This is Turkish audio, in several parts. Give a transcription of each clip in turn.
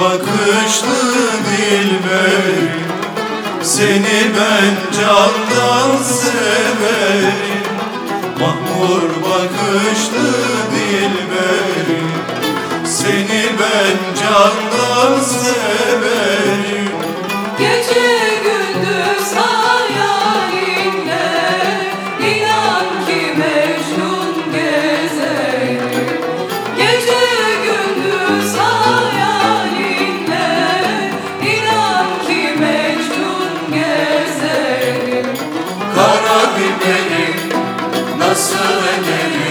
bakışlı dilberim Seni ben candan severim Mahmur bakışlı nasıl ederim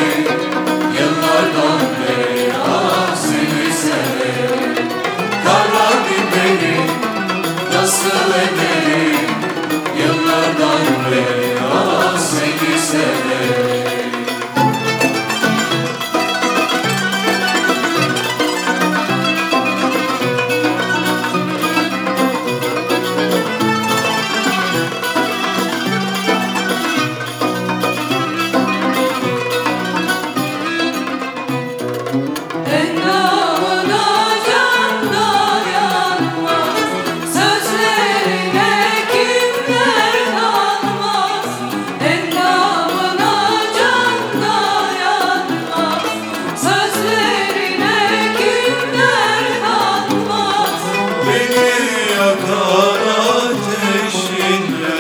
yakan ateşinle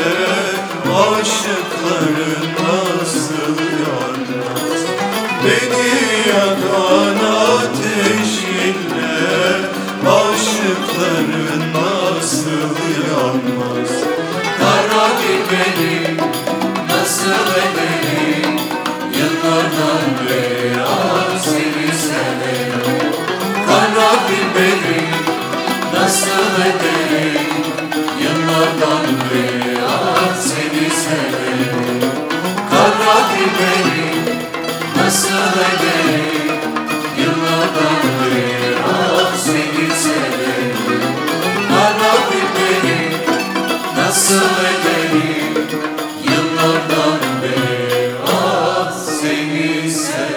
Aşıkların nasıl yanmaz Beni yakan ateşinle Aşıkların nasıl yanmaz Kara biberi nasıl ederim Yıllardan beri seni severim Kara biberi Nasıl ederim Dünyadan beyaz ah seni severim. Kara biberim nasıl ederim? Yıllardan beyaz ah seni severim. Kara biberim nasıl ederim? Yıllardan beyaz ah seni severim.